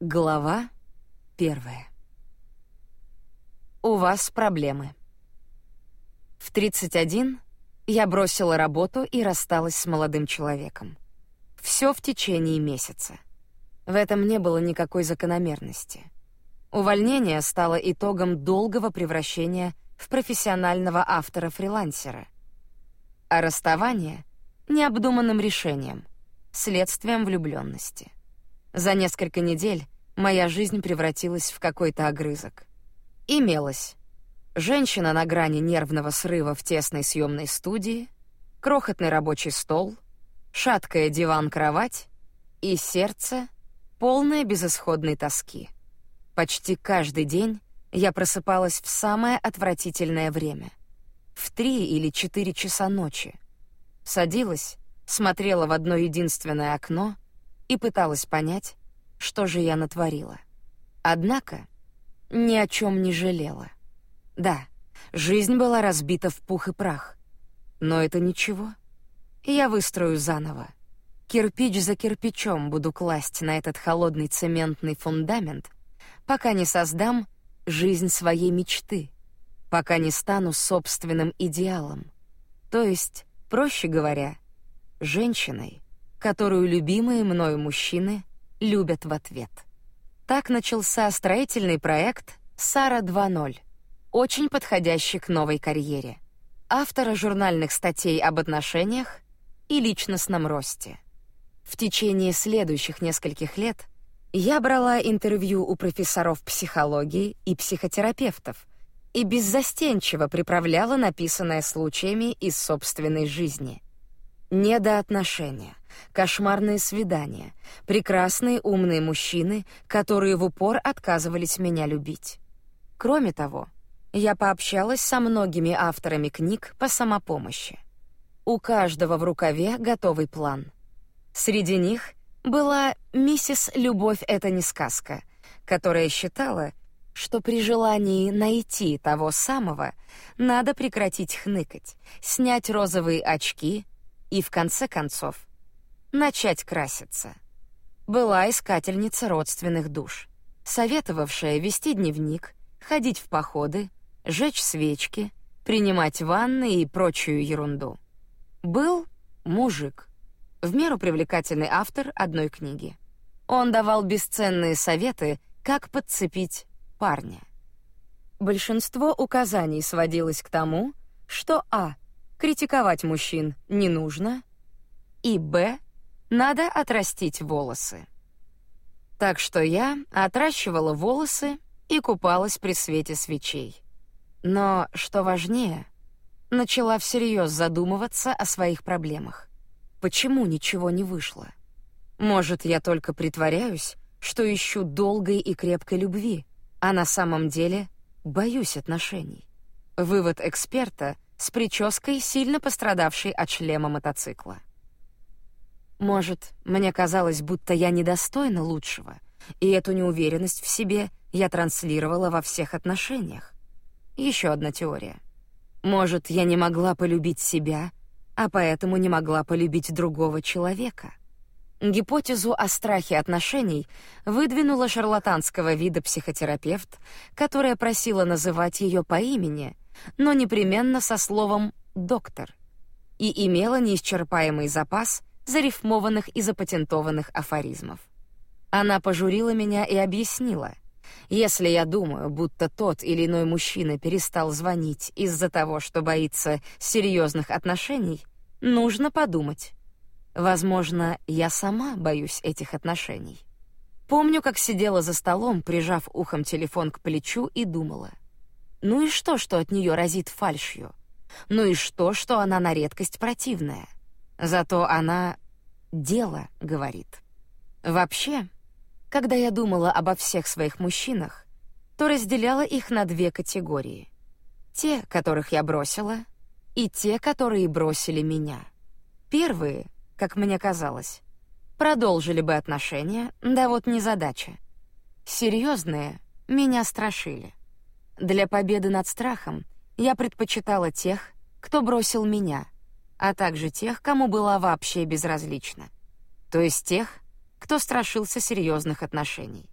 Глава первая. У вас проблемы. В 31 я бросила работу и рассталась с молодым человеком. Все в течение месяца. В этом не было никакой закономерности. Увольнение стало итогом долгого превращения в профессионального автора-фрилансера. А расставание — необдуманным решением, следствием влюбленности. За несколько недель моя жизнь превратилась в какой-то огрызок. Имелось. Женщина на грани нервного срыва в тесной съемной студии, крохотный рабочий стол, шаткая диван-кровать и сердце, полное безысходной тоски. Почти каждый день я просыпалась в самое отвратительное время. В три или четыре часа ночи. Садилась, смотрела в одно единственное окно и пыталась понять, что же я натворила. Однако ни о чем не жалела. Да, жизнь была разбита в пух и прах. Но это ничего. Я выстрою заново. Кирпич за кирпичом буду класть на этот холодный цементный фундамент, пока не создам жизнь своей мечты, пока не стану собственным идеалом. То есть, проще говоря, женщиной, которую любимые мною мужчины любят в ответ. Так начался строительный проект «Сара 2.0», очень подходящий к новой карьере. Автора журнальных статей об отношениях и личностном росте. В течение следующих нескольких лет я брала интервью у профессоров психологии и психотерапевтов и беззастенчиво приправляла написанное случаями из собственной жизни. Недоотношения, кошмарные свидания, прекрасные умные мужчины, которые в упор отказывались меня любить. Кроме того, я пообщалась со многими авторами книг по самопомощи. У каждого в рукаве готовый план. Среди них была миссис Любовь это не сказка, которая считала, что при желании найти того самого надо прекратить хныкать, снять розовые очки и в конце концов начать краситься. Была искательница родственных душ, советовавшая вести дневник, ходить в походы, жечь свечки, принимать ванны и прочую ерунду. Был мужик, в меру привлекательный автор одной книги. Он давал бесценные советы, как подцепить парня. Большинство указаний сводилось к тому, что а критиковать мужчин не нужно, и б надо отрастить волосы. Так что я отращивала волосы и купалась при свете свечей. Но, что важнее, начала всерьез задумываться о своих проблемах. Почему ничего не вышло? Может, я только притворяюсь, что ищу долгой и крепкой любви, а на самом деле боюсь отношений. Вывод эксперта с прической, сильно пострадавшей от шлема мотоцикла. Может, мне казалось, будто я недостойна лучшего, и эту неуверенность в себе я транслировала во всех отношениях. Еще одна теория. Может, я не могла полюбить себя, а поэтому не могла полюбить другого человека. Гипотезу о страхе отношений выдвинула шарлатанского вида психотерапевт, которая просила называть ее по имени, но непременно со словом «доктор», и имела неисчерпаемый запас зарифмованных и запатентованных афоризмов. Она пожурила меня и объяснила: если я думаю, будто тот или иной мужчина перестал звонить из-за того, что боится серьезных отношений, нужно подумать. Возможно, я сама боюсь этих отношений. Помню, как сидела за столом, прижав ухом телефон к плечу и думала: ну и что, что от нее разит фальшью? Ну и что, что она на редкость противная? Зато она дело говорит. Вообще, когда я думала обо всех своих мужчинах, то разделяла их на две категории: те, которых я бросила, и те, которые бросили меня. Первые, как мне казалось, продолжили бы отношения, да вот не задача. Серьезные меня страшили. Для победы над страхом я предпочитала тех, кто бросил меня, а также тех, кому была вообще безразлична. То есть тех, кто страшился серьезных отношений.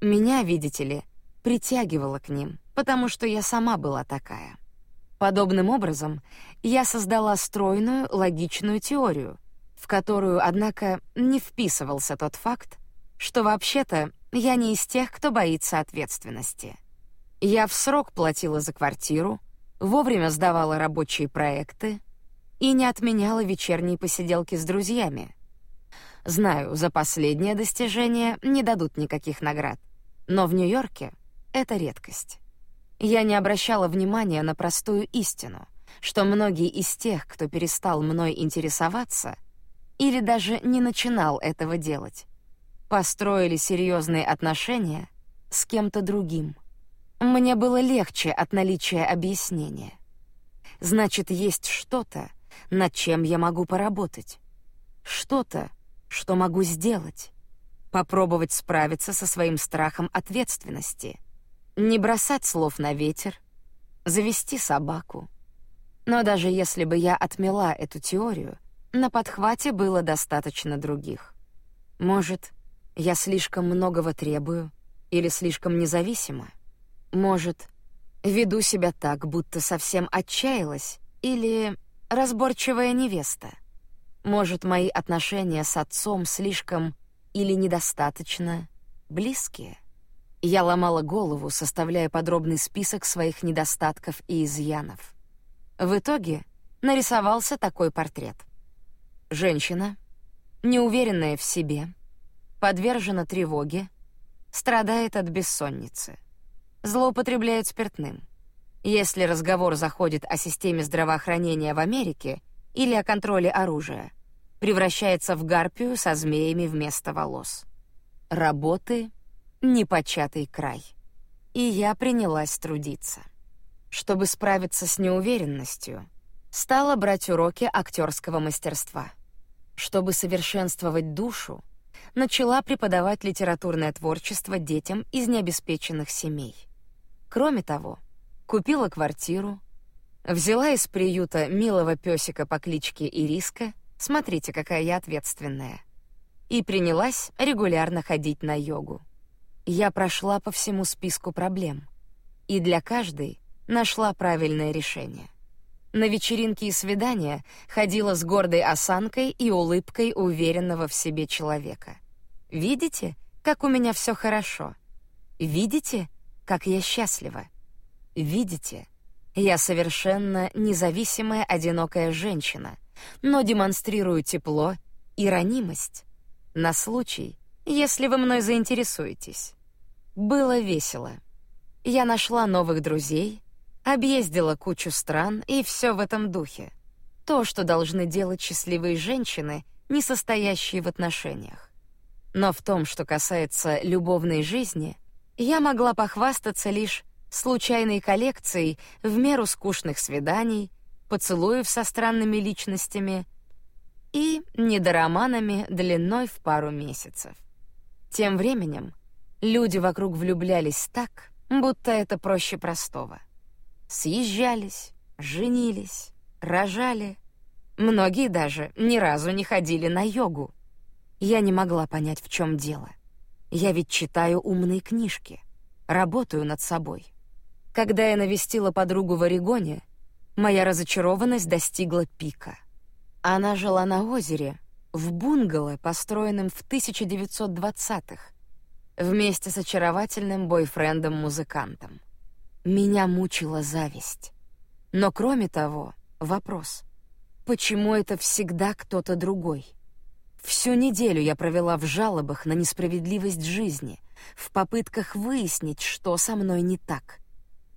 Меня, видите ли, притягивало к ним, потому что я сама была такая. Подобным образом я создала стройную, логичную теорию, в которую, однако, не вписывался тот факт, что вообще-то я не из тех, кто боится ответственности. Я в срок платила за квартиру, вовремя сдавала рабочие проекты и не отменяла вечерние посиделки с друзьями. Знаю, за последнее достижение не дадут никаких наград, но в Нью-Йорке это редкость. Я не обращала внимания на простую истину, что многие из тех, кто перестал мной интересоваться или даже не начинал этого делать, построили серьезные отношения с кем-то другим. Мне было легче от наличия объяснения. Значит, есть что-то, над чем я могу поработать. Что-то, что могу сделать. Попробовать справиться со своим страхом ответственности — не бросать слов на ветер, завести собаку. Но даже если бы я отмела эту теорию, на подхвате было достаточно других. Может, я слишком многого требую или слишком независима? Может, веду себя так, будто совсем отчаялась или разборчивая невеста? Может, мои отношения с отцом слишком или недостаточно близкие? Я ломала голову, составляя подробный список своих недостатков и изъянов. В итоге нарисовался такой портрет. Женщина, неуверенная в себе, подвержена тревоге, страдает от бессонницы, злоупотребляет спиртным. Если разговор заходит о системе здравоохранения в Америке или о контроле оружия, превращается в гарпию со змеями вместо волос. Работы непочатый край. И я принялась трудиться. Чтобы справиться с неуверенностью, стала брать уроки актерского мастерства. Чтобы совершенствовать душу, начала преподавать литературное творчество детям из необеспеченных семей. Кроме того, купила квартиру, взяла из приюта милого песика по кличке Ириска, смотрите, какая я ответственная, и принялась регулярно ходить на йогу. Я прошла по всему списку проблем и для каждой нашла правильное решение. На вечеринки и свидания ходила с гордой осанкой и улыбкой уверенного в себе человека. Видите, как у меня все хорошо? Видите, как я счастлива? Видите, я совершенно независимая одинокая женщина, но демонстрирую тепло и ранимость на случай, если вы мной заинтересуетесь. Было весело. Я нашла новых друзей, объездила кучу стран и все в этом духе. То, что должны делать счастливые женщины, не состоящие в отношениях. Но в том, что касается любовной жизни, я могла похвастаться лишь случайной коллекцией в меру скучных свиданий, поцелуев со странными личностями и недороманами длиной в пару месяцев. Тем временем Люди вокруг влюблялись так, будто это проще простого. Съезжались, женились, рожали. Многие даже ни разу не ходили на йогу. Я не могла понять, в чем дело. Я ведь читаю умные книжки, работаю над собой. Когда я навестила подругу в Орегоне, моя разочарованность достигла пика. Она жила на озере, в бунгало, построенном в 1920-х, вместе с очаровательным бойфрендом-музыкантом. Меня мучила зависть. Но кроме того, вопрос. Почему это всегда кто-то другой? Всю неделю я провела в жалобах на несправедливость жизни, в попытках выяснить, что со мной не так.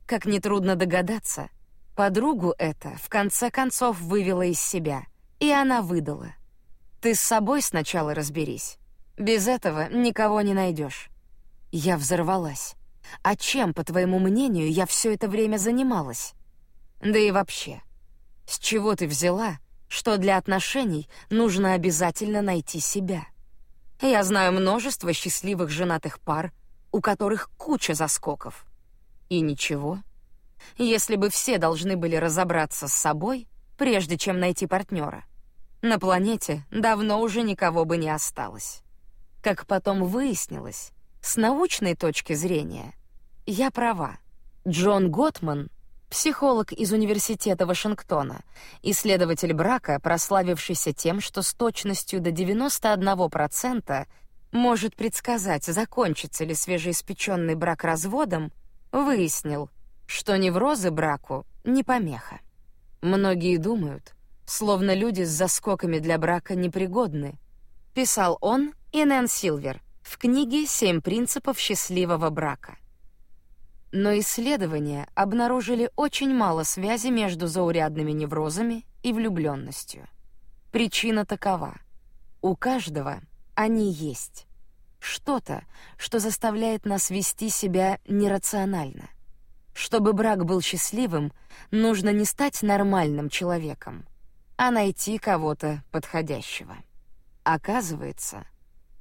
Как нетрудно догадаться, подругу это в конце концов вывела из себя, и она выдала. «Ты с собой сначала разберись. Без этого никого не найдешь. Я взорвалась. А чем, по твоему мнению, я все это время занималась? Да и вообще, с чего ты взяла, что для отношений нужно обязательно найти себя? Я знаю множество счастливых женатых пар, у которых куча заскоков. И ничего. Если бы все должны были разобраться с собой, прежде чем найти партнера, на планете давно уже никого бы не осталось. Как потом выяснилось, С научной точки зрения я права. Джон Готман, психолог из Университета Вашингтона, исследователь брака, прославившийся тем, что с точностью до 91% может предсказать, закончится ли свежеиспеченный брак разводом, выяснил, что неврозы браку не помеха. Многие думают, словно люди с заскоками для брака непригодны, писал он и Нэн Силвер в книге «Семь принципов счастливого брака». Но исследования обнаружили очень мало связи между заурядными неврозами и влюбленностью. Причина такова: у каждого они есть. Что-то, что заставляет нас вести себя нерационально. Чтобы брак был счастливым, нужно не стать нормальным человеком, а найти кого-то подходящего. Оказывается,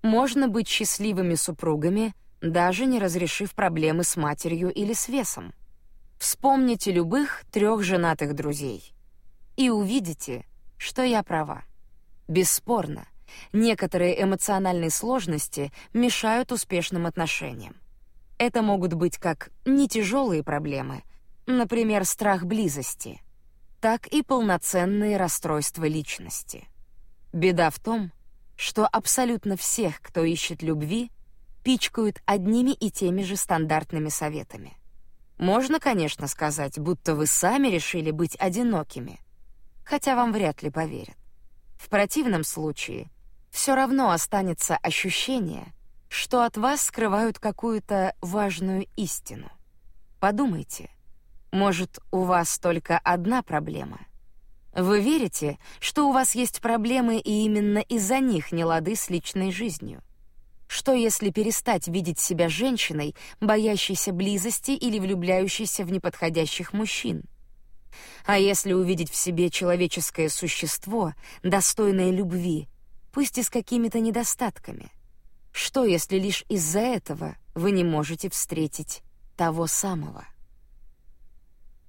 можно быть счастливыми супругами, даже не разрешив проблемы с матерью или с весом. Вспомните любых трех женатых друзей и увидите, что я права. Бесспорно, некоторые эмоциональные сложности мешают успешным отношениям. Это могут быть как не тяжелые проблемы, например, страх близости, так и полноценные расстройства личности. Беда в том, что абсолютно всех, кто ищет любви, пичкают одними и теми же стандартными советами. Можно, конечно, сказать, будто вы сами решили быть одинокими, хотя вам вряд ли поверят. В противном случае все равно останется ощущение, что от вас скрывают какую-то важную истину. Подумайте, может, у вас только одна проблема? Вы верите, что у вас есть проблемы, и именно из-за них не лады с личной жизнью? Что если перестать видеть себя женщиной, боящейся близости или влюбляющейся в неподходящих мужчин? А если увидеть в себе человеческое существо, достойное любви, пусть и с какими-то недостатками? Что если лишь из-за этого вы не можете встретить того самого?